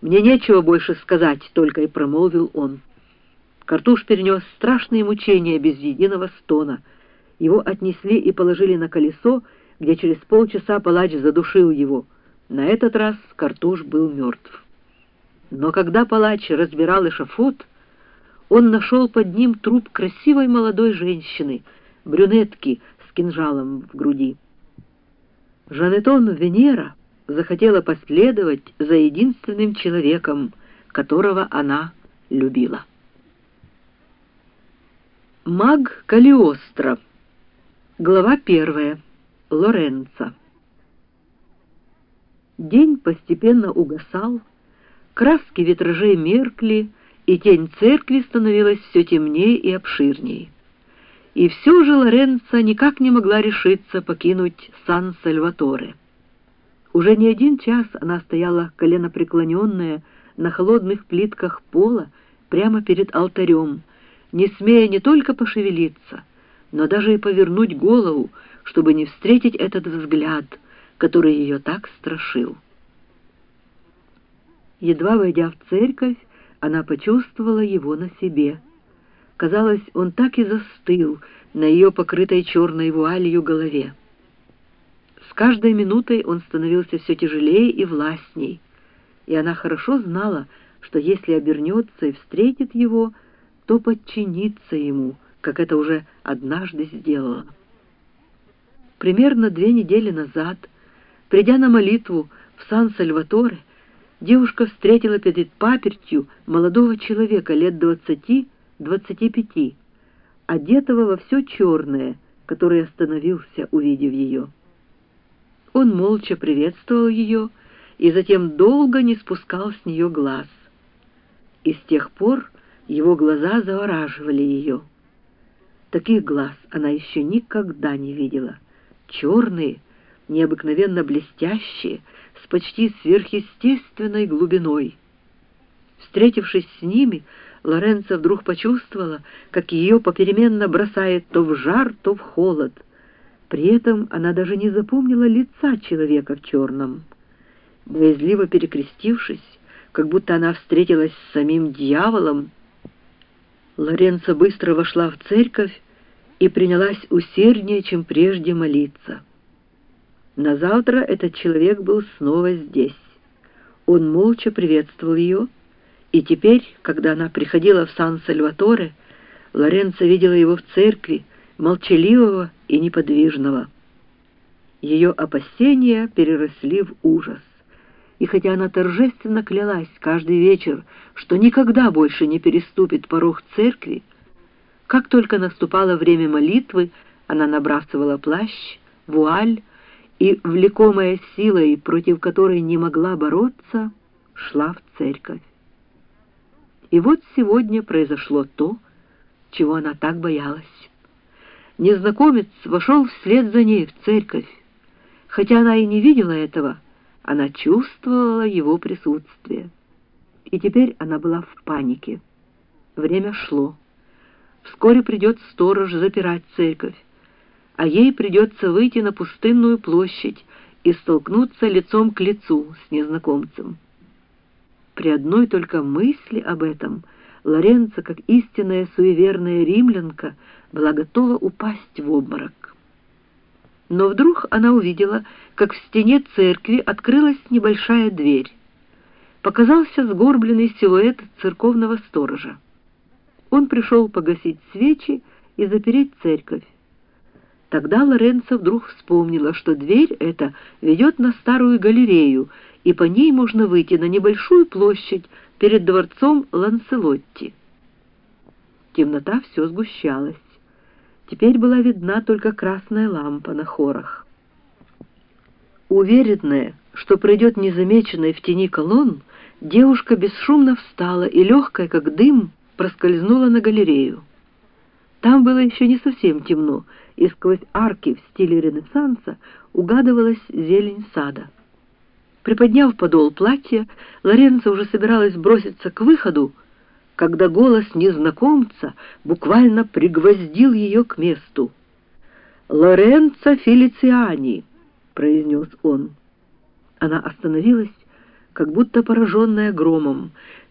«Мне нечего больше сказать», — только и промолвил он. Картуш перенес страшные мучения без единого стона. Его отнесли и положили на колесо, где через полчаса палач задушил его. На этот раз Картуш был мертв. Но когда палач разбирал эшафот, он нашел под ним труп красивой молодой женщины, брюнетки с кинжалом в груди. Жанетон Венера захотела последовать за единственным человеком, которого она любила. Маг Калиостро. Глава первая. Лоренцо. День постепенно угасал, краски витражей меркли, и тень церкви становилась все темнее и обширнее. И все же Лоренцо никак не могла решиться покинуть Сан-Сальваторе. Уже не один час она стояла коленопреклоненная на холодных плитках пола прямо перед алтарем, не смея не только пошевелиться, но даже и повернуть голову, чтобы не встретить этот взгляд, который ее так страшил. Едва войдя в церковь, она почувствовала его на себе. Казалось, он так и застыл на ее покрытой черной вуалью голове. С каждой минутой он становился все тяжелее и властней, и она хорошо знала, что если обернется и встретит его, то подчинится ему, как это уже однажды сделала. Примерно две недели назад, придя на молитву в Сан-Сальваторе, девушка встретила перед папертью молодого человека лет двадцати-двадцати пяти, одетого во все черное, который остановился, увидев ее. Он молча приветствовал ее и затем долго не спускал с нее глаз. И с тех пор его глаза завораживали ее. Таких глаз она еще никогда не видела. Черные, необыкновенно блестящие, с почти сверхъестественной глубиной. Встретившись с ними, Лоренцо вдруг почувствовала, как ее попеременно бросает то в жар, то в холод. При этом она даже не запомнила лица человека в черном. Боязливо перекрестившись, как будто она встретилась с самим дьяволом, Лоренцо быстро вошла в церковь и принялась усерднее, чем прежде, молиться. На завтра этот человек был снова здесь. Он молча приветствовал ее, и теперь, когда она приходила в Сан-Сальваторе, Лоренцо видела его в церкви, молчаливого и неподвижного. Ее опасения переросли в ужас и хотя она торжественно клялась каждый вечер, что никогда больше не переступит порог церкви, как только наступало время молитвы, она набрасывала плащ, вуаль и, влекомая силой, против которой не могла бороться, шла в церковь. И вот сегодня произошло то, чего она так боялась. Незнакомец вошел вслед за ней в церковь. Хотя она и не видела этого, она чувствовала его присутствие. И теперь она была в панике. Время шло. Вскоре придет сторож запирать церковь, а ей придется выйти на пустынную площадь и столкнуться лицом к лицу с незнакомцем. При одной только мысли об этом Лоренцо, как истинная суеверная римлянка, была готова упасть в обморок. Но вдруг она увидела, как в стене церкви открылась небольшая дверь. Показался сгорбленный силуэт церковного сторожа. Он пришел погасить свечи и запереть церковь. Тогда Лоренцо вдруг вспомнила, что дверь эта ведет на старую галерею, и по ней можно выйти на небольшую площадь перед дворцом Ланселотти. Темнота все сгущалась. Теперь была видна только красная лампа на хорах. Уверенная, что пройдет незамеченной в тени колонн, девушка бесшумно встала и, легкая, как дым, проскользнула на галерею. Там было еще не совсем темно, и сквозь арки в стиле Ренессанса угадывалась зелень сада. Приподняв подол платья, Лоренцо уже собиралась броситься к выходу, когда голос незнакомца буквально пригвоздил ее к месту. «Лоренцо Фелициани», — произнес он. Она остановилась, как будто пораженная громом,